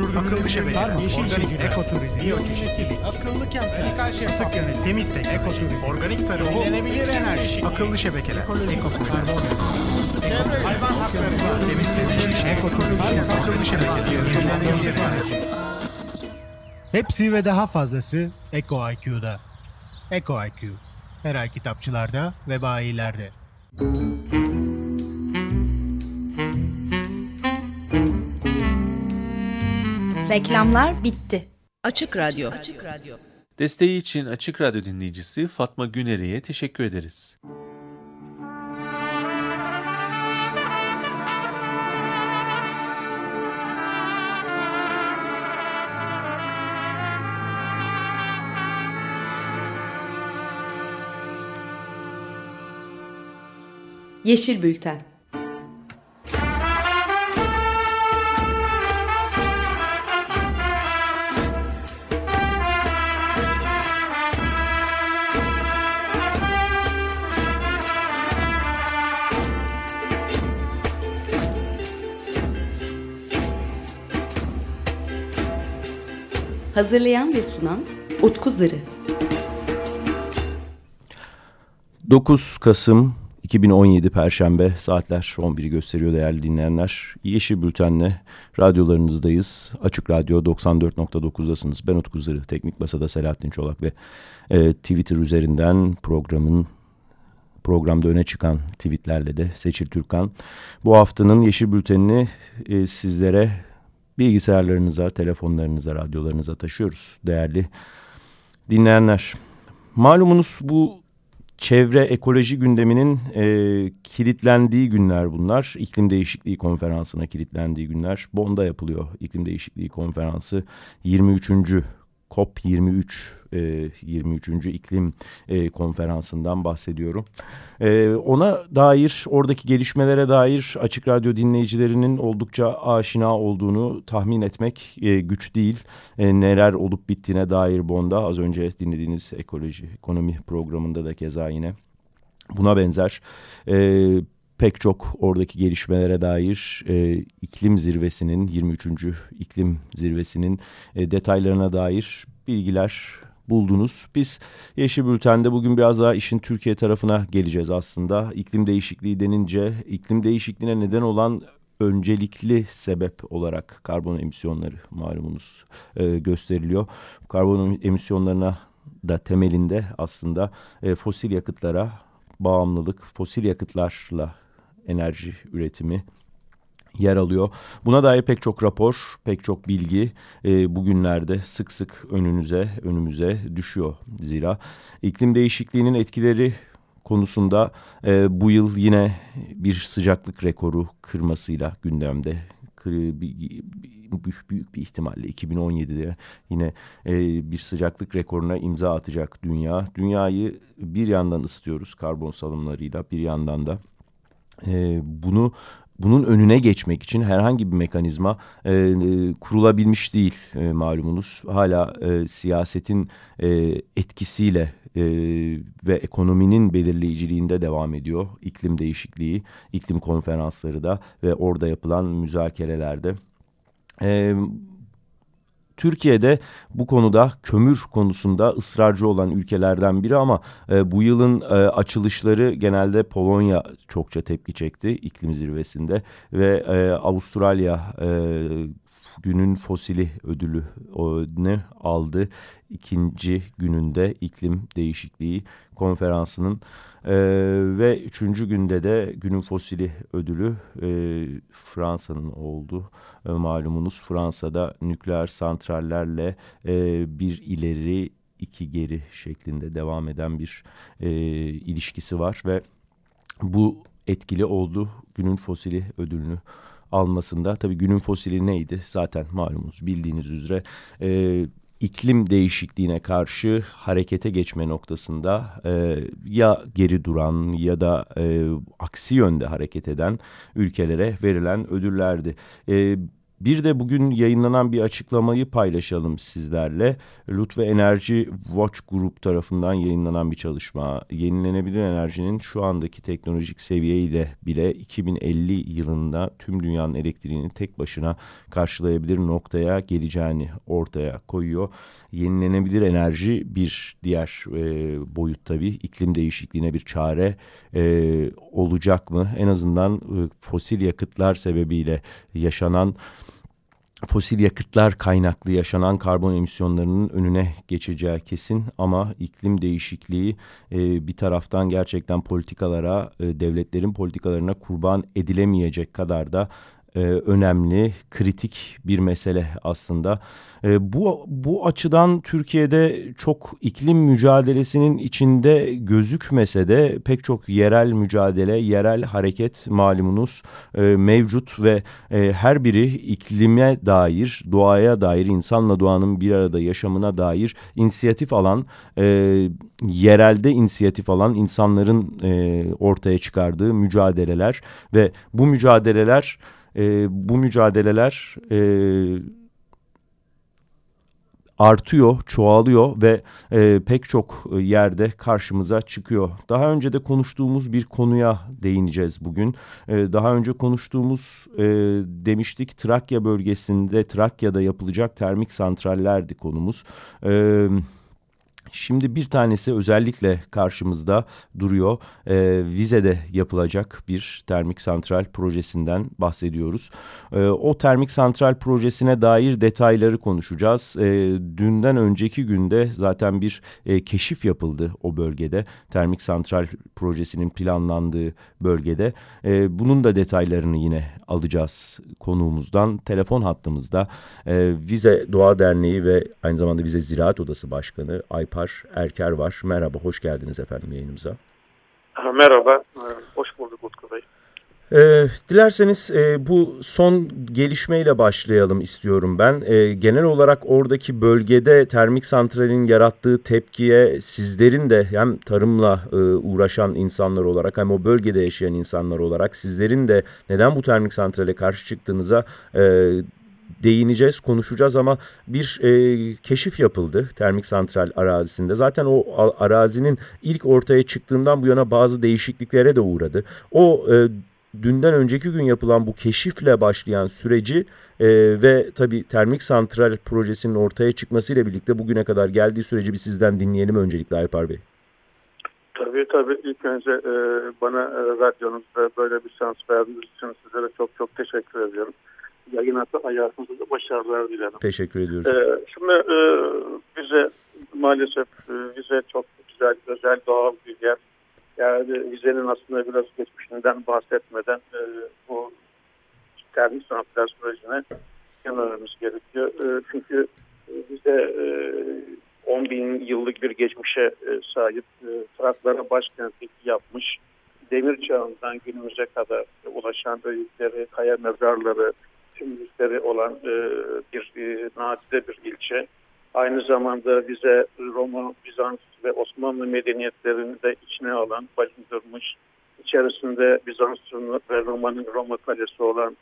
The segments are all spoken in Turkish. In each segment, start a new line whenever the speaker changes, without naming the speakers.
Akıllı şebeke, yeşil şehir, ekoturizm, biyoçeşitlilik,
akıllı kent,
radikal şeffaf, atık yönet, temiz teknoloji, ekoturizm, organik tarım,
yenilenebilir enerji,
akıllı şebekeler, ekoturizm,
çevre, hayvan hakları,
temiz temizlik, ekoturizm, akıllı şebekeler, yenilenebilir enerji.
Hepsi ve daha fazlası Eko IQ'da. Eko IQ. Her ay kitapçılarda ve bayilerde.
Reklamlar bitti.
Açık Radyo. Açık Radyo.
Desteği için Açık Radyo dinleyicisi Fatma Güneri'ye teşekkür ederiz.
Yeşil Bülten Hazırlayan ve sunan Utku Zırı
9 Kasım 2017 Perşembe saatler 11'i gösteriyor değerli dinleyenler. Yeşil Bülten'le radyolarınızdayız. Açık Radyo 94.9'dasınız. Ben Utku Zırı, Teknik Masa'da Selahattin Çolak ve e, Twitter üzerinden programın programda öne çıkan tweetlerle de Seçil Türkan. Bu haftanın Yeşil Bülten'ini e, sizlere bilgisayarlarınıza, telefonlarınıza, radyolarınıza taşıyoruz değerli dinleyenler. Malumunuz bu çevre ekoloji gündeminin e, kilitlendiği günler bunlar. İklim değişikliği konferansına kilitlendiği günler. Bond'a yapılıyor iklim değişikliği konferansı 23. COP23 e, 23. iklim e, konferansından bahsediyorum. E, ona dair oradaki gelişmelere dair Açık Radyo dinleyicilerinin oldukça aşina olduğunu tahmin etmek e, güç değil. E, neler olup bittiğine dair Bonda az önce dinlediğiniz ekoloji ekonomi programında da keza yine buna benzer e, pek çok oradaki gelişmelere dair e, iklim zirvesinin 23. iklim zirvesinin e, detaylarına dair bilgiler buldunuz. Biz Yeşil Bülten'de bugün biraz daha işin Türkiye tarafına geleceğiz aslında. İklim değişikliği denince iklim değişikliğine neden olan öncelikli sebep olarak karbon emisyonları malumunuz e, gösteriliyor. Karbon emisyonlarına da temelinde aslında e, fosil yakıtlara bağımlılık, fosil yakıtlarla enerji üretimi yer alıyor. Buna dair pek çok rapor, pek çok bilgi e, bugünlerde sık sık önünüze, önümüze düşüyor. Zira iklim değişikliğinin etkileri konusunda e, bu yıl yine bir sıcaklık rekoru kırmasıyla gündemde. Büyük, büyük bir ihtimalle 2017'de yine e, bir sıcaklık rekoruna imza atacak dünya. Dünyayı bir yandan ısıtıyoruz karbon salımlarıyla bir yandan da e, bunu bunun önüne geçmek için herhangi bir mekanizma e, e, kurulabilmiş değil e, malumunuz. Hala e, siyasetin e, etkisiyle e, ve ekonominin belirleyiciliğinde devam ediyor. İklim değişikliği, iklim konferansları da ve orada yapılan müzakerelerde. E, Türkiye'de bu konuda kömür konusunda ısrarcı olan ülkelerden biri ama e, bu yılın e, açılışları genelde Polonya çokça tepki çekti iklim zirvesinde ve e, Avustralya e, günün fosili ödülü ne aldı? İkinci gününde iklim değişikliği konferansının e, ve üçüncü günde de günün fosili ödülü e, Fransa'nın oldu. E, malumunuz Fransa'da nükleer santrallerle e, bir ileri iki geri şeklinde devam eden bir e, ilişkisi var ve bu etkili oldu günün fosili ödülünü almasında. Tabii günün fosili neydi? Zaten malumunuz bildiğiniz üzere e, iklim değişikliğine karşı harekete geçme noktasında e, ya geri duran ya da e, aksi yönde hareket eden ülkelere verilen ödüllerdi. E, Bir de bugün yayınlanan bir açıklamayı paylaşalım sizlerle. Lütfe Enerji Watch Group tarafından yayınlanan bir çalışma. Yenilenebilir enerjinin şu andaki teknolojik seviyeyle bile 2050 yılında tüm dünyanın elektriğini tek başına karşılayabilir noktaya geleceğini ortaya koyuyor. Yenilenebilir enerji bir diğer e, boyut tabii iklim değişikliğine bir çare e, olacak mı? En azından e, fosil yakıtlar sebebiyle yaşanan fosil yakıtlar kaynaklı yaşanan karbon emisyonlarının önüne geçeceği kesin ama iklim değişikliği e, bir taraftan gerçekten politikalara e, devletlerin politikalarına kurban edilemeyecek kadar da e, önemli, kritik bir mesele aslında. E, bu, bu açıdan Türkiye'de çok iklim mücadelesinin içinde gözükmese de pek çok yerel mücadele, yerel hareket malumunuz e, mevcut ve e, her biri iklime dair, doğaya dair, insanla doğanın bir arada yaşamına dair inisiyatif alan, e, yerelde inisiyatif alan insanların e, ortaya çıkardığı mücadeleler ve bu mücadeleler e, bu mücadeleler e, artıyor, çoğalıyor ve e, pek çok yerde karşımıza çıkıyor. Daha önce de konuştuğumuz bir konuya değineceğiz bugün. E, daha önce konuştuğumuz e, demiştik Trakya bölgesinde, Trakya'da yapılacak termik santrallerdi konumuz. Evet. Şimdi bir tanesi özellikle karşımızda duruyor. E, Vize'de yapılacak bir termik santral projesinden bahsediyoruz. E, o termik santral projesine dair detayları konuşacağız. E, dünden önceki günde zaten bir e, keşif yapıldı o bölgede. Termik santral projesinin planlandığı bölgede. E, bunun da detaylarını yine alacağız konuğumuzdan. Telefon hattımızda e, Vize Doğa Derneği ve aynı zamanda Vize Ziraat Odası Başkanı Aypar Alpar Erker var. Merhaba, hoş geldiniz efendim yayınımıza.
Merhaba, hoş bulduk Utku Bey.
E, dilerseniz e, bu son gelişmeyle başlayalım istiyorum ben. E, genel olarak oradaki bölgede termik santralin yarattığı tepkiye sizlerin de hem tarımla e, uğraşan insanlar olarak hem o bölgede yaşayan insanlar olarak sizlerin de neden bu termik santrale karşı çıktığınıza e, değineceğiz, konuşacağız ama bir e, keşif yapıldı termik santral arazisinde. Zaten o arazinin ilk ortaya çıktığından bu yana bazı değişikliklere de uğradı. O e, dünden önceki gün yapılan bu keşifle başlayan süreci e, ve tabii termik santral projesinin ortaya çıkmasıyla birlikte bugüne kadar geldiği süreci bir sizden dinleyelim öncelikle Alper Bey.
Tabii tabii ilk önce e, bana e, radyonuzda böyle bir şans verdiğiniz için sizlere çok çok teşekkür ediyorum yayın hayatınızda da başarılar dilerim.
Teşekkür ediyoruz.
Ee, şimdi e, bize maalesef e, bize çok güzel, özel doğal bir yer. Yani vizenin aslında biraz geçmişinden bahsetmeden e, bu termik sanatlar sürecine yanılmamız gerekiyor. E, çünkü bize e, 10 bin yıllık bir geçmişe e, sahip e, Traklara başkentlik yapmış demir çağından günümüze kadar ulaşan öyküleri, kaya mezarları, kimlikleri olan e, bir e, nadide bir ilçe. Aynı zamanda bize Roma, Bizans ve Osmanlı medeniyetlerini de içine alan, barındırmış. İçerisinde Bizans ve Roma'nın Roma kalesi olan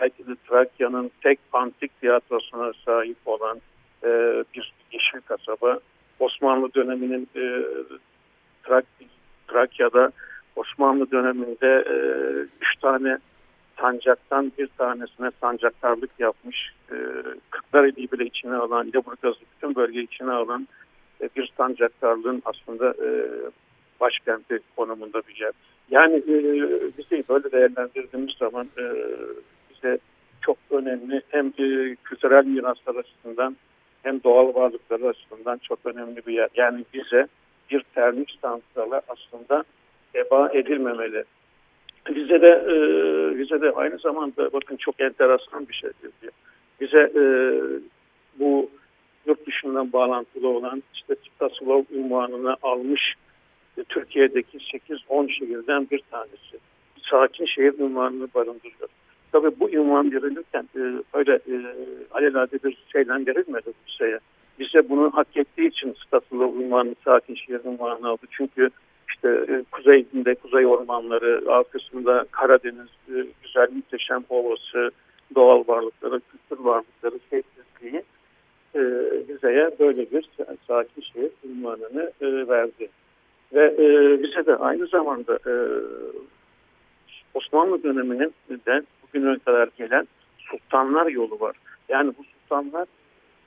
belki de Trakya'nın tek antik tiyatrosuna sahip olan e, bir yeşil kasaba. Osmanlı döneminin e, Trak Trakya'da Osmanlı döneminde e, üç tane sancaktan bir tanesine sancaktarlık yapmış. E, Kırklareli'yi bile içine alan, Leburgaz'ı bütün bölge içine alan e, bir sancaktarlığın aslında e, başkenti konumunda bir yer. Yani e, bizi böyle değerlendirdiğimiz zaman e, bize çok önemli hem e, kültürel miraslar açısından hem doğal varlıkları açısından çok önemli bir yer. Yani bize bir termik santralı aslında eba edilmemeli. Bize de e, bize de aynı zamanda bakın çok enteresan bir şey diyor. Bize e, bu yurt dışından bağlantılı olan işte Çitaslov unvanını almış e, Türkiye'deki 8-10 şehirden bir tanesi. Sakin şehir unvanını barındırıyor. Tabii bu unvan verilirken e, öyle e, alelade bir şeyden verilmedi bu şeye. Bize bunu hak ettiği için Staslov unvanı, sakin şehir unvanını aldı. Çünkü işte e, kuzeyinde kuzey ormanları, alt kısmında Karadeniz, e, güzel muhteşem ovası, doğal varlıkları, kültür varlıkları sessizliği e, Rize'ye böyle bir sakin şehir ünvanını e, verdi. Ve e, bize de aynı zamanda Osmanlı döneminin de bugüne kadar gelen Sultanlar yolu var. Yani bu Sultanlar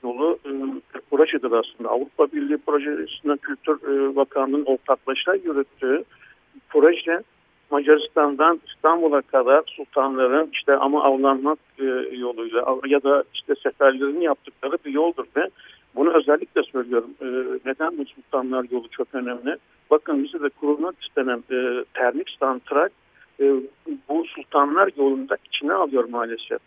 yolu e, bir projedir aslında. Avrupa Birliği projesinde Kültür e, Bakanlığı'nın ortaklaşa yürüttüğü proje Macaristan'dan İstanbul'a kadar sultanların işte ama avlanmak e, yoluyla ya da işte seferlerini yaptıkları bir yoldur ve bunu özellikle söylüyorum. E, neden bu sultanlar yolu çok önemli? Bakın bize de kurulmak istenen e, termik santral e, bu sultanlar yolunda içine alıyor maalesef.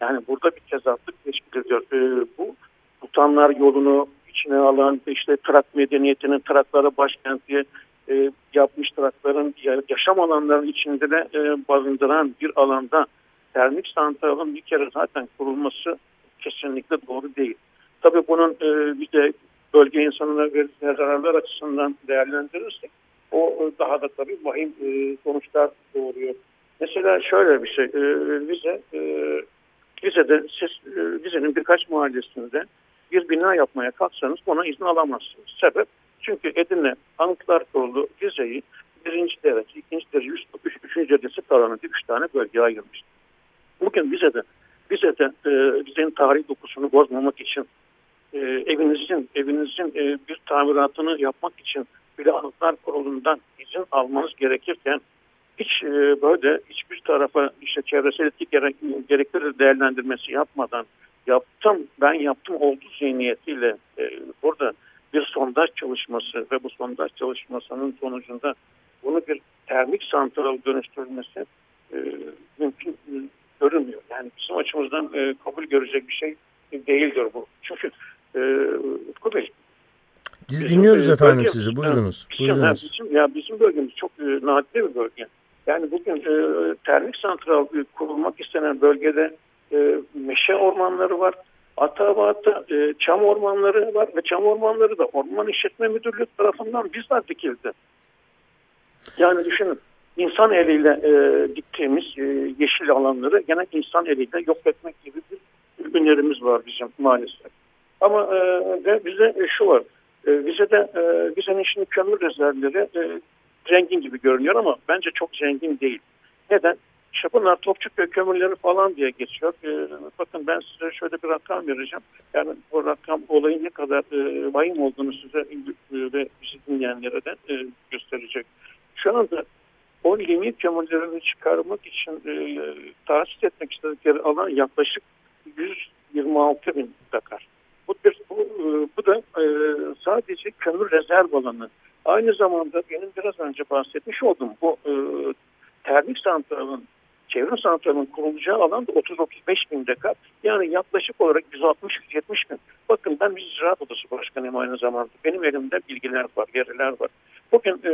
Yani burada bir tezatlık teşkil ediyor. E, bu sultanlar yolunu içine alan işte Trak medeniyetinin Traklara başkenti e, yapmış Trakların yaşam alanlarının içinde de e, barındıran bir alanda termik santralın bir kere zaten kurulması kesinlikle doğru değil. Tabii bunun e, bir de bölge insanına vereceği zararlar açısından değerlendirirsek o e, daha da tabii vahim e, sonuçlar doğuruyor. Mesela şöyle bir şey, e, Rize, e, Rize'de siz, e, Rize'nin birkaç mahallesinde bir bina yapmaya kalksanız ona izin alamazsınız. Sebep, çünkü Edirne Anıtlar Kurulu Rize'yi birinci derece, ikinci derece, üç, üç, üçüncü derecesi taranı üç tane bölgeye ayırmış. Bugün Rize'de, Rize'de e, Rize'nin tarihi dokusunu bozmamak için e, evinizin evinizin e, bir tamiratını yapmak için bile Anıtlar Kurulu'ndan izin almanız gerekirken hiç e, böyle hiçbir tarafa işte çevresel etki gerek, gerektirir değerlendirmesi yapmadan yaptım ben yaptım oldu zihniyetiyle e, burada bir sondaj çalışması ve bu sondaj çalışmasının sonucunda bunu bir termik santral dönüştürülmesi e, mümkün e, görünmüyor. Yani bizim açımızdan e, kabul görecek bir şey değildir bu. Çünkü e, Utku Bey
biz dinliyoruz efendim bölge, sizi. Buyurunuz.
Bizim,
Buyurunuz.
Bizim, ya bizim bölgemiz çok e, nadide bir bölge. Yani bugün e, termik santral e, kurulmak istenen bölgede e, meşe ormanları var. Atabat'ta e, çam ormanları var ve çam ormanları da Orman İşletme Müdürlüğü tarafından bizzat dikildi. Yani düşünün insan eliyle e, diktiğimiz e, yeşil alanları gene insan eliyle yok etmek gibi bir önerimiz var bizim maalesef. Ama e, ve bize şu var. E, bize de e, bizenin şimdi kömür rezervleri e, zengin gibi görünüyor ama bence çok zengin değil. Neden? İşte bunlar Topçuköy kömürleri falan diye geçiyor. E, bakın ben size şöyle bir rakam vereceğim. Yani bu rakam olayın ne kadar e, vahim olduğunu size e, ve bizi dinleyenlere de e, gösterecek. Şu anda o limit kömürlerini çıkarmak için e, tahsis etmek istedikleri alan yaklaşık 126 bin dakar. Bu, bir, bu, e, bu da e, sadece kömür rezerv alanı. Aynı zamanda benim biraz önce bahsetmiş olduğum bu e, termik santralın çevrim santralının kurulacağı alan da 30-35 bin dekar. Yani yaklaşık olarak 160-170 bin. Bakın ben bir ziraat odası başkanıyım aynı zamanda. Benim elimde bilgiler var, veriler var. Bugün e,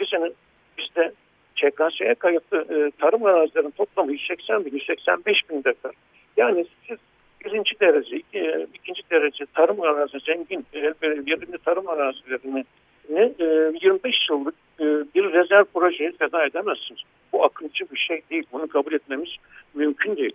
Rize'nin bizde ÇKS'ye kayıtlı e, tarım arazilerin toplamı 180 bin, 185 bin dekar. Yani siz birinci derece, iki, e, ikinci derece tarım arazi zengin, verimli tarım arazilerini ne e, 25 yıllık e, bir rezerv projeye feda edemezsiniz. Bu akılcı bir şey değil. Bunu kabul etmemiz mümkün değil.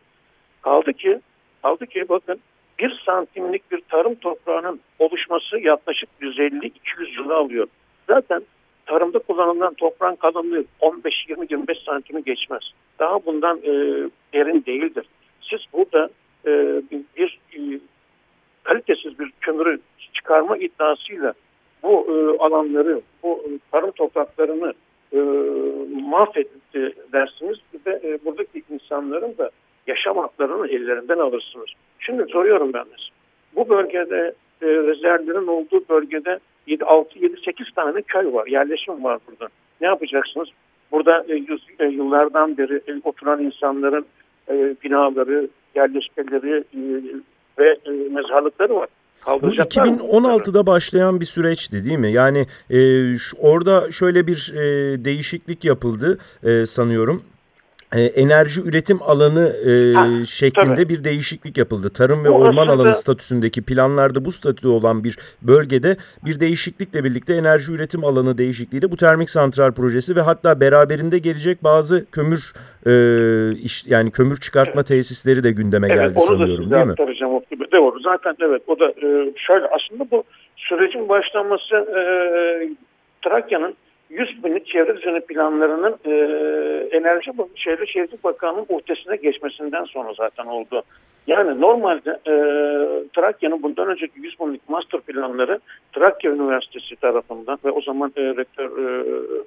Kaldı ki, kaldı ki bakın bir santimlik bir tarım toprağının oluşması yaklaşık 150-200 yılı alıyor. Zaten tarımda kullanılan toprağın kalınlığı 15-20-25 santimi geçmez. Daha bundan e, derin değildir. Siz burada e, bir e, kalitesiz bir kömürü çıkarma iddiasıyla e, alanları, bu e, tarım topraklarını e, mahvetti dersiniz ve e, buradaki insanların da yaşam haklarını ellerinden alırsınız. Şimdi soruyorum ben de. Bu bölgede e, rezervlerin olduğu bölgede 7, 6, 7, 8 tane köy var, yerleşim var burada. Ne yapacaksınız? Burada e, yüz, e, yıllardan beri e, oturan insanların e, binaları, yerleşkeleri e, ve e, mezarlıkları var.
Bu 2016'da başlayan bir süreçti değil mi? Yani e, orada şöyle bir e, değişiklik yapıldı e, sanıyorum.
E, enerji üretim alanı e,
Ha,
şeklinde
tabii.
bir değişiklik yapıldı. Tarım ve
Bu
orman
aslında-
alanı statüsündeki planlarda bu statüde olan bir bölgede bir değişiklikle birlikte enerji üretim alanı değişikliğiyle bu termik santral projesi ve hatta beraberinde gelecek bazı kömür e, iş, yani kömür çıkartma tesisleri de gündeme
Evet
geldi sanıyorum değil mi?
Bey. Doğru zaten evet o da e, şöyle aslında bu sürecin başlaması e, Trakya'nın 100 binlik çevre düzeni planlarının e, Enerji Çevre Şehircilik Bakanlığı'nın uhdesine geçmesinden sonra zaten oldu. Yani normalde e, Trakya'nın bundan önceki 100 binlik master planları Trakya Üniversitesi tarafından ve o zaman e, rektör e,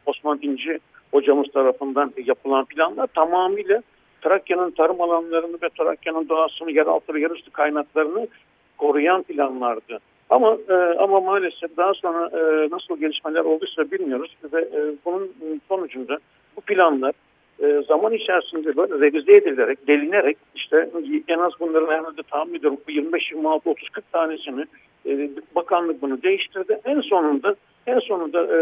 Osman İnci hocamız tarafından yapılan planlar tamamıyla Trakya'nın tarım alanlarını ve Trakya'nın doğasını, yeraltı ve yerüstü kaynaklarını koruyan planlardı. Ama e, ama maalesef daha sonra e, nasıl gelişmeler olduysa bilmiyoruz ve e, bunun sonucunda bu planlar e, zaman içerisinde böyle revize edilerek, delinerek işte en az bunların herhalde tahmin ediyorum bu 25, 26, 30, 40 tanesini e, bakanlık bunu değiştirdi. En sonunda en sonunda e,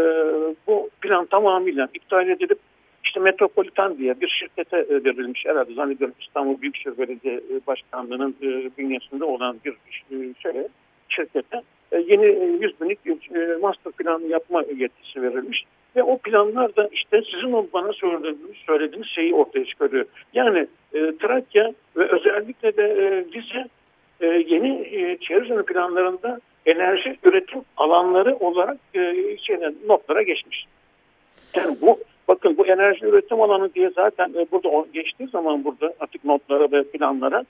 bu plan tamamıyla iptal edilip işte Metropolitan diye bir şirkete e, verilmiş herhalde zannediyorum İstanbul Büyükşehir Belediye Başkanlığı'nın e, bünyesinde olan bir e, şöyle şirkete e, yeni e, 100 binlik bir e, master plan yapma yetkisi verilmiş. Ve o planlar da işte sizin o bana söylediğiniz, söylediğiniz şeyi ortaya çıkarıyor. Yani e, Trakya ve özellikle de e, Rize e, yeni e, çevre planlarında enerji üretim alanları olarak e, şeyden, notlara geçmiş. Yani bu bakın bu enerji üretim alanı diye zaten e, burada geçtiği zaman burada artık notlara ve planlara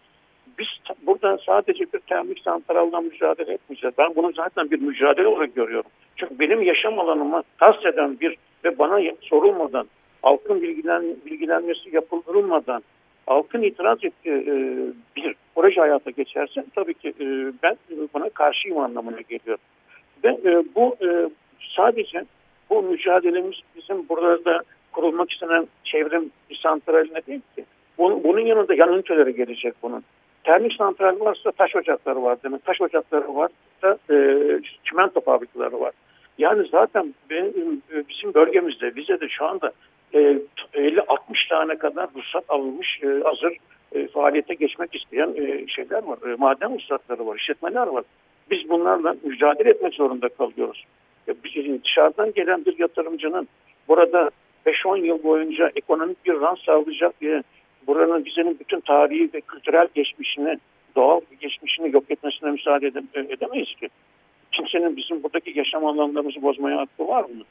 biz burada sadece bir termik santraldan mücadele etmeyeceğiz. Ben bunu zaten bir mücadele olarak görüyorum. Çünkü benim yaşam alanıma kast eden bir ve bana sorulmadan, halkın bilgilen, bilgilenmesi yapıldırılmadan, halkın itiraz ettiği e, bir proje hayata geçerse tabii ki e, ben buna karşıyım anlamına geliyor. Ve e, bu sadece bu mücadelemiz bizim burada kurulmak istenen çevrim santraline değil ki. Bunun, bunun yanında yan üniteleri gelecek bunun. Termik santral varsa taş ocakları var demek. Taş ocakları varsa e, çimento fabrikaları var. Yani zaten benim, e, bizim bölgemizde, bize de şu anda e, 50-60 tane kadar ruhsat alınmış e, hazır e, faaliyete geçmek isteyen e, şeyler var. E, maden ruhsatları var, işletmeler var. Biz bunlarla mücadele etmek zorunda kalıyoruz. E, bir- dışarıdan gelen bir yatırımcının burada 5-10 yıl boyunca ekonomik bir rant sağlayacak diye buranın bizenin bütün tarihi ve kültürel geçmişini, doğal geçmişini yok etmesine müsaade ede- edemeyiz ki. Kimsenin bizim buradaki yaşam alanlarımızı bozmaya hakkı var mı?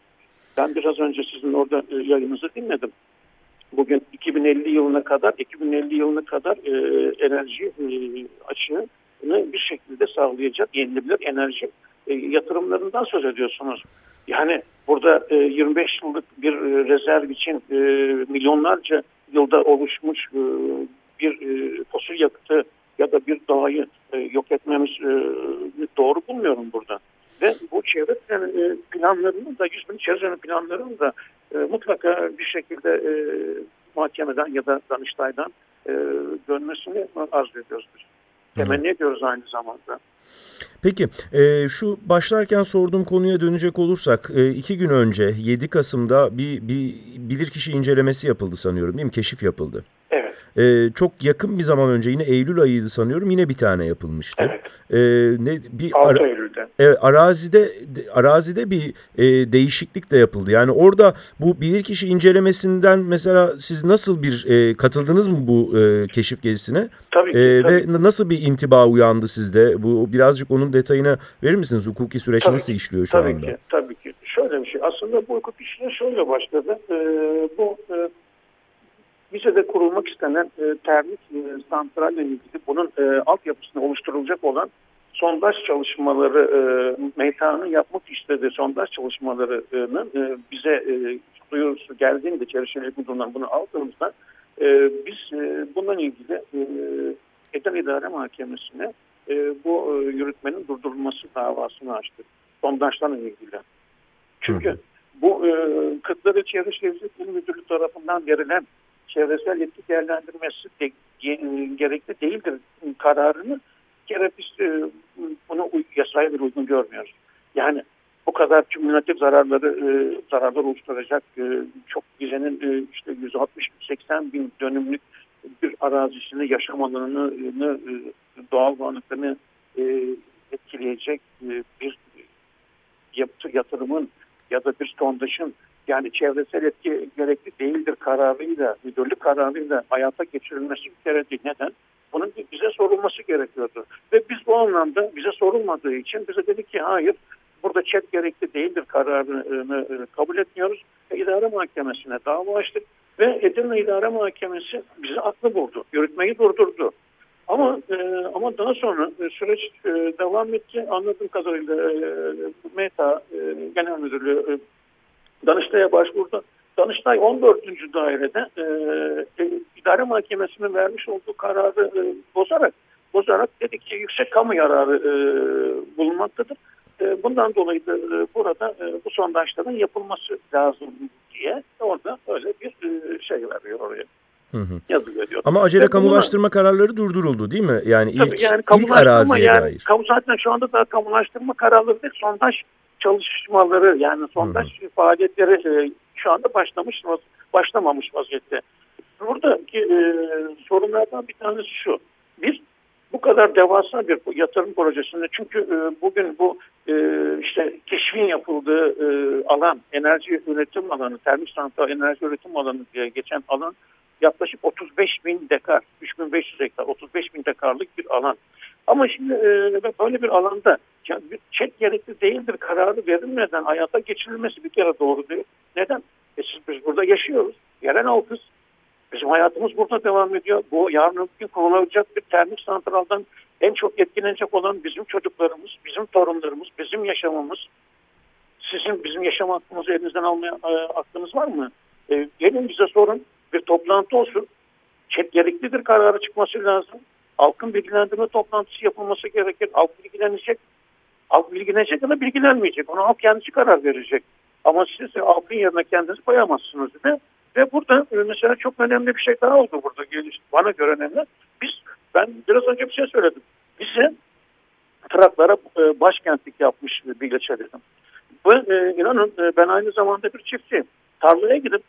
Ben biraz önce sizin orada e, yayınınızı dinledim. Bugün 2050 yılına kadar 2050 yılına kadar e, enerji e, açığını bir şekilde sağlayacak yenilebilir enerji e, yatırımlarından söz ediyorsunuz. Yani burada e, 25 yıllık bir e, rezerv için e, milyonlarca yılda oluşmuş e, bir e, fosil yakıtı ya da bir doğayı e, yok etmemiz e, doğru bulmuyorum burada. Ve bu çevre plan, planlarının da 100 bin çevre planlarının da e, mutlaka bir şekilde e, mahkemeden ya da Danıştay'dan e, dönmesini arzu ediyoruz biz. Temenni ediyoruz aynı zamanda.
Peki e, şu başlarken sorduğum konuya dönecek olursak e, iki gün önce 7 Kasım'da bir, bir bilirkişi incelemesi yapıldı sanıyorum değil mi? Keşif yapıldı.
Evet.
E, çok yakın bir zaman önce yine Eylül ayıydı sanıyorum yine bir tane yapılmıştı.
Evet.
E, ne bir
6
ara-
Eylül'de.
Evet, arazide de- arazide bir e, değişiklik de yapıldı. Yani orada bu bilirkişi incelemesinden mesela siz nasıl bir e, katıldınız mı bu e, keşif gezisine?
Tabii ki.
E,
tabii.
ve nasıl bir intiba uyandı sizde? Bu birazcık onun detayını verir misiniz? Hukuki süreç
Tabii
nasıl
ki,
işliyor şu
tabii
anda?
Ki, tabii ki. Şöyle bir şey. Aslında bu hukuk işine şöyle başladı. Ee, bu e, Vize'de kurulmak istenen e, termik e, santralle ilgili bunun e, altyapısını oluşturulacak olan sondaj çalışmaları e, meytanın yapmak istediği sondaj çalışmalarının e, bize e, duyurusu geldiğinde Çevre Müdürlüğü'nden bunu aldığımızda e, biz e, bununla ilgili e, Eden İdare Mahkemesi'ne e, bu e, yürütmenin durdurulması davasını açtık. Sondajlarla ilgili. Çünkü bu e, Kırklareli Çevre Şehircilik İl Müdürlüğü tarafından verilen çevresel yetki değerlendirmesi de, ge- gerekli değildir kararını biz e, bunu yasaya bir uygun görmüyoruz. Yani bu kadar kümülatif zararları e, zararlar oluşturacak e, çok gizenin e, işte 160-80 bin dönümlük bir arazisini yaşam alanını e, doğal varlıklarını e, etkileyecek e, bir yatırımın ya da bir sondajın yani çevresel etki gerekli değildir kararıyla, müdürlük kararıyla hayata geçirilmesi bir kere. Neden? Bunun bize sorulması gerekiyordu. Ve biz bu anlamda bize sorulmadığı için bize dedik ki hayır burada çet gerekli değildir kararını e, kabul etmiyoruz. Ve idare mahkemesine dava açtık ve Edirne İdare Mahkemesi bizi aklı buldu. Yürütmeyi durdurdu. Ama e, ama daha sonra e, süreç e, devam etti. Anladığım kadarıyla e, META e, Genel Müdürlüğü e, Danıştay'a başvurdu. Danıştay 14. dairede e, e, idare mahkemesinin vermiş olduğu kararı e, bozarak bozarak dedik ki yüksek kamu yararı e, bulunmaktadır. E, bundan dolayı da e, burada e, bu sondajların yapılması lazım diye orada öyle bir e, şey veriyor oraya.
Hı hı.
Yazı veriyor.
Ama acele
Ve
kamulaştırma buna, kararları durduruldu değil mi? Yani
tabii
ilk,
yani
ilk araziye
yani,
dair.
Kamu zaten şu anda da kamulaştırma kararları değil, sondaj çalışmaları yani sondaj hı. faaliyetleri e, şu anda başlamış başlamamış vaziyette. Buradaki e, sorunlardan bir tanesi şu. Bir, bu kadar devasa bir yatırım projesinde çünkü e, bugün bu e, işte keşfin yapıldığı e, alan, enerji üretim alanı, termik santral enerji üretim alanı diye geçen alan yaklaşık 35 bin dekar, 3500 hektar, 35 bin dekarlık bir alan. Ama şimdi e, böyle bir alanda çek gerekli değildir kararı verilmeden hayata geçirilmesi bir kere doğru değil. Neden? E siz, biz burada yaşıyoruz. Yerel halkız. Bizim hayatımız burada devam ediyor. Bu yarın öbür gün kurulacak bir termik santraldan en çok etkilenecek olan bizim çocuklarımız, bizim torunlarımız, bizim yaşamımız. Sizin bizim yaşam hakkımızı elinizden almaya e, aklınız var mı? E, gelin bize sorun. Bir toplantı olsun. Çek gereklidir kararı çıkması lazım. Halkın bilgilendirme toplantısı yapılması gerekir. Halk bilgilenecek. Halk bilgilenecek ya da bilgilenmeyecek. Ona halk kendisi karar verecek. Ama siz halkın yerine kendinizi koyamazsınız. Mi? Ve burada mesela çok önemli bir şey daha oldu burada. Bana göre önemli. Biz, ben biraz önce bir şey söyledim. Bize Traklara e, başkentlik yapmış bir geçe dedim. Ve e, inanın e, ben aynı zamanda bir çiftçiyim. Tarlaya gidip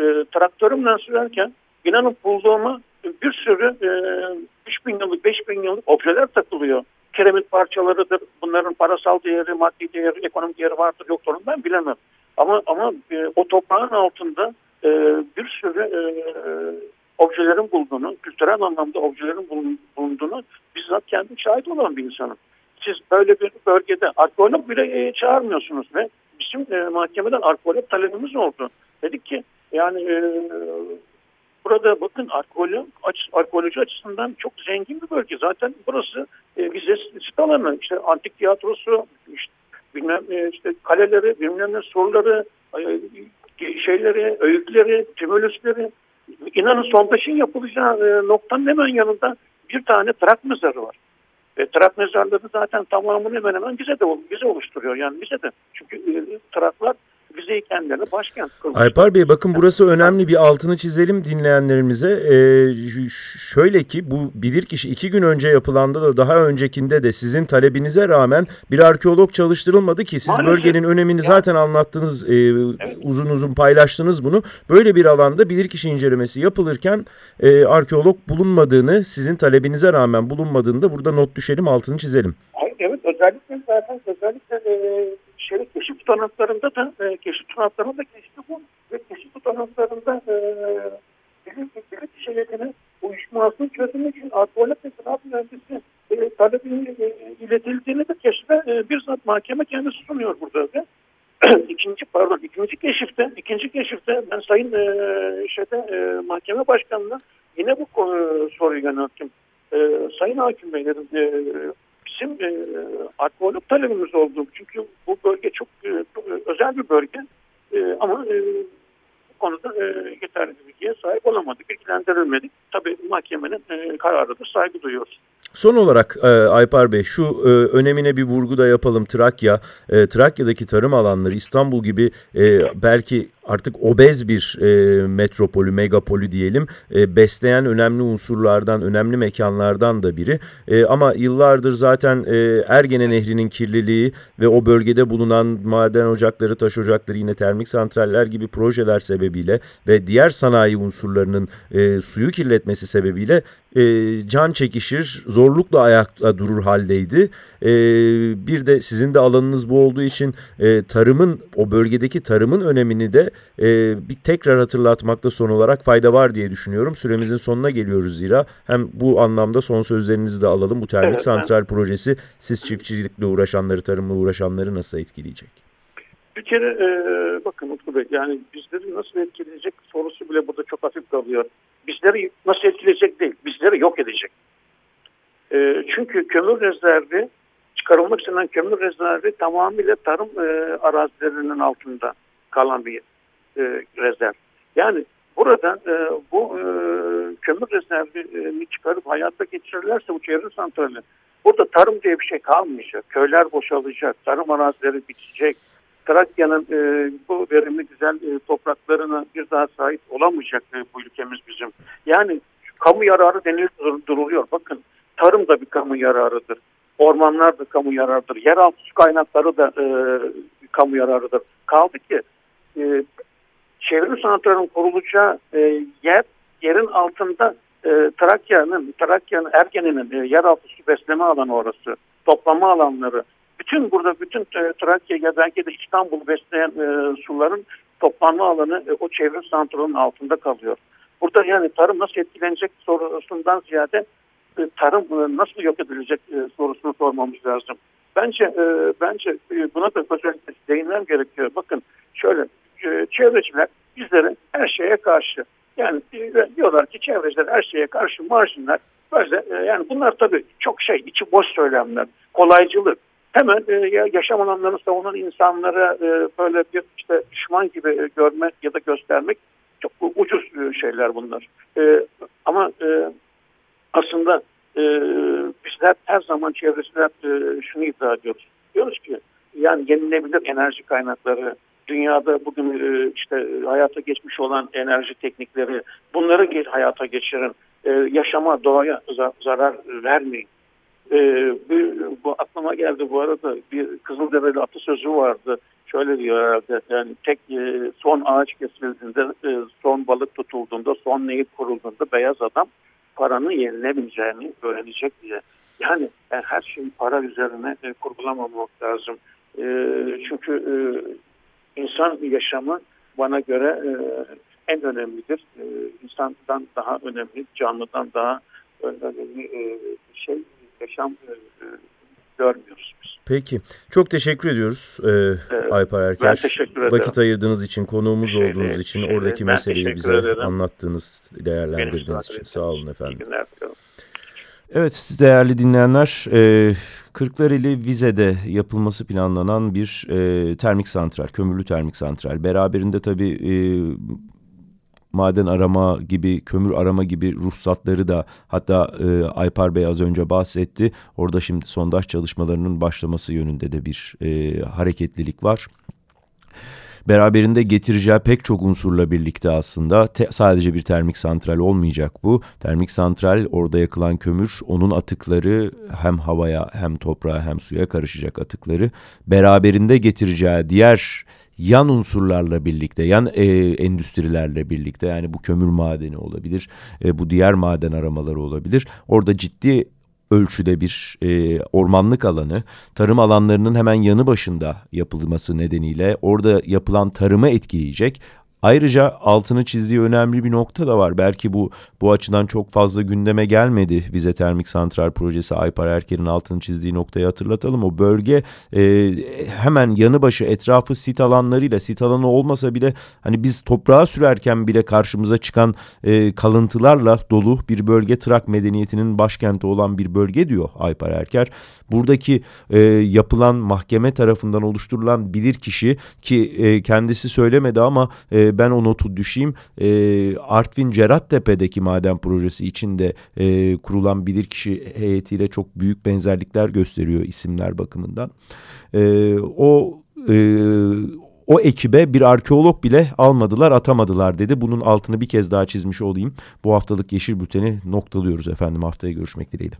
e, traktörümle sürerken inanın bulduğuma bir sürü e, 3 bin yıllık 5 bin yıllık objeler takılıyor. Kiremit parçalarıdır. Bunların parasal değeri, maddi değeri, ekonomik değeri vardır yoktur ben bilemem. Ama ama e, o toprağın altında e, bir sürü e, objelerin bulunduğunu, kültürel anlamda objelerin bulunduğunu bizzat kendi şahit olan bir insanım. Siz böyle bir bölgede arkeolog bile e, çağırmıyorsunuz ve bizim e, mahkemeden arkeolog talebimiz oldu. Dedik ki yani e, burada bakın arkeoloji açısından çok zengin bir bölge. Zaten burası e, vize sit alanı. İşte antik tiyatrosu, işte, bilmem e, işte kaleleri, bilmem ne soruları, e, şeyleri, öyküleri, tümülüsleri. İnanın sondajın yapılacağı e, noktanın hemen yanında bir tane trak mezarı var. E, trak mezarları zaten tamamını hemen hemen bize de bize oluşturuyor. Yani bize de. Çünkü e, traklar vizeyi kendilerine başkent kılmış.
Aypar Bey bakın burası önemli bir altını çizelim dinleyenlerimize. Ee, şöyle ki bu bilirkişi iki gün önce yapılanda da daha öncekinde de sizin talebinize rağmen bir arkeolog çalıştırılmadı ki siz Maalesef. bölgenin önemini ya. zaten anlattınız e, evet. uzun uzun paylaştınız bunu. Böyle bir alanda bilirkişi incelemesi yapılırken e, arkeolog bulunmadığını sizin talebinize rağmen bulunmadığını da burada not düşelim altını çizelim.
Evet özellikle zaten özellikle e, şey, keşif tutanaklarında da e, keşif tutanaklarında geçti bu ve keşif tutanaklarında e, bilim, bilim şeylerinin uyuşmasını çözümü için arkeolog ve sanat mühendisi e, talebinin e, iletildiğini de keşfe e, bizzat mahkeme kendisi sunuyor burada ve ikinci pardon ikinci keşifte ikinci keşifte ben sayın e, şeyde e, mahkeme başkanına yine bu konu, soruyu yönelttim. E, sayın hakim bey dedim e, e, arkeolog talebimiz oldu. Çünkü bu bölge çok e, özel bir bölge e, ama e, bu konuda e, yeterli bir bilgiye sahip olamadık, bilgilendirilmedik. Tabii mahkemenin e, kararı da saygı duyuyoruz.
Son olarak e, Aypar Bey şu e, önemine bir vurgu da yapalım Trakya. E, Trakya'daki tarım alanları İstanbul gibi e, belki artık obez bir e, metropolü, megapolü diyelim e, besleyen önemli unsurlardan, önemli mekanlardan da biri. E, ama yıllardır zaten e, Ergene Nehri'nin kirliliği ve o bölgede bulunan maden ocakları, taş ocakları, yine termik santraller gibi projeler sebebiyle ve diğer sanayi unsurlarının e, suyu kirletmesi sebebiyle e, can çekişir, zorlukla ayakta durur haldeydi. E, bir de sizin de alanınız bu olduğu için e, tarımın, o bölgedeki tarımın önemini de e, bir tekrar hatırlatmakta son olarak fayda var diye düşünüyorum. Süremizin sonuna geliyoruz zira. Hem bu anlamda son sözlerinizi de alalım. Bu termik
Evet,
santral projesi siz çiftçilikle uğraşanları, tarımla uğraşanları nasıl etkileyecek?
Bir kere e, bakın Utku Bey yani bizleri nasıl etkileyecek sorusu bile burada çok hafif kalıyor. Bizleri nasıl etkileyecek değil, bizleri yok edecek. E, çünkü kömür rezervi, çıkarılmak istenen kömür rezervi tamamıyla tarım e, arazilerinin altında kalan bir e, rezerv. Yani burada e, bu e, kömür rezervini çıkarıp hayata geçirirlerse bu çevre santrali burada tarım diye bir şey kalmayacak. Köyler boşalacak, tarım arazileri bitecek. Trakya'nın e, bu verimli güzel e, topraklarına bir daha sahip olamayacak e, bu ülkemiz bizim. Yani kamu yararı denilip dur- duruluyor. Bakın tarım da bir kamu yararıdır. Ormanlar da kamu yararıdır. Yeraltı su kaynakları da e, kamu yararıdır. Kaldı ki e, çevrim santralinin kurulacağı e, yer yerin altında e, Trakya'nın Trakya'nın Ergene'nin e, yeraltı su besleme alanı orası. Toplama alanları. Bütün burada bütün e, Trakya ya belki de İstanbul besleyen e, suların toplanma alanı e, o çevrim santralinin altında kalıyor. Burada yani tarım nasıl etkilenecek sorusundan ziyade e, tarım e, nasıl yok edilecek e, sorusunu sormamız lazım. Bence e, bence e, buna da özellikle değinmem gerekiyor. Bakın şöyle e, çevreciler bizlerin her şeye karşı yani e, diyorlar ki çevreciler her şeye karşı marjinler böyle e, yani bunlar tabii çok şey içi boş söylemler kolaycılık hemen e, ya- yaşam alanlarını savunan insanlara e, böyle bir işte düşman gibi görmek ya da göstermek çok ucuz şeyler bunlar. Ama aslında bizler her zaman çevreciler e, şunu iddia ediyoruz. Diyoruz ki yani yenilenebilir enerji kaynakları, dünyada bugün e, işte hayata geçmiş olan enerji teknikleri bunları hayata geçirin. E, yaşama, doğaya za- zarar vermeyin. E, bu, aklıma geldi bu arada bir Kızılderili atasözü vardı. Şöyle diyor herhalde yani tek son ağaç kesildiğinde, son balık tutulduğunda, son nehir kurulduğunda beyaz adam paranın yenilemeyeceğini öğrenecek diye. Yani, her şeyi para üzerine e, lazım. Çünkü insan yaşamı bana göre e, en önemlidir. E, insandan daha önemli, canlıdan daha önemli e, şey yaşam e, e, görmüyoruz biz.
Peki. Çok teşekkür ediyoruz e,
Evet,
Alper Erker.
ben teşekkür ederim.
Vakit ayırdığınız için, konuğumuz
şey
olduğunuz
değil,
için,
şey
oradaki meseleyi bize
ederim.
anlattığınız, değerlendirdiğiniz için. Sağ olun efendim.
İyi günler diliyorum.
Evet değerli dinleyenler, e, Kırklareli Vize'de yapılması planlanan bir e, termik santral, kömürlü termik santral. Beraberinde tabii e, maden arama gibi, kömür arama gibi ruhsatları da hatta e, Aypar Bey az önce bahsetti. Orada şimdi sondaj çalışmalarının başlaması yönünde de bir e, hareketlilik var beraberinde getireceği pek çok unsurla birlikte aslında te, sadece bir termik santral olmayacak bu. Termik santral orada yakılan kömür onun atıkları hem havaya hem toprağa hem suya karışacak atıkları beraberinde getireceği diğer yan unsurlarla birlikte, yan e, endüstrilerle birlikte yani bu kömür madeni olabilir, e, bu diğer maden aramaları olabilir. Orada ciddi ölçüde bir e, ormanlık alanı, tarım alanlarının hemen yanı başında yapılması nedeniyle orada yapılan tarımı etkileyecek. Ayrıca altını çizdiği önemli bir nokta da var. Belki bu bu açıdan çok fazla gündeme gelmedi. Vize Termik Santral Projesi Aypar Erker'in altını çizdiği noktayı hatırlatalım. O bölge e, hemen yanı başı etrafı sit alanlarıyla sit alanı olmasa bile hani biz toprağa sürerken bile karşımıza çıkan e, kalıntılarla dolu bir bölge Trak medeniyetinin başkenti olan bir bölge diyor Aypar Erker. Buradaki e, yapılan mahkeme tarafından oluşturulan bilirkişi ki e, kendisi söylemedi ama e, ben o notu düşeyim. E, Artvin Cerattepe'deki maden projesi içinde e, kurulan bilirkişi heyetiyle çok büyük benzerlikler gösteriyor isimler bakımından. E, o e, o ekibe bir arkeolog bile almadılar atamadılar dedi. Bunun altını bir kez daha çizmiş olayım. Bu haftalık Yeşil Bülten'i noktalıyoruz efendim haftaya görüşmek dileğiyle.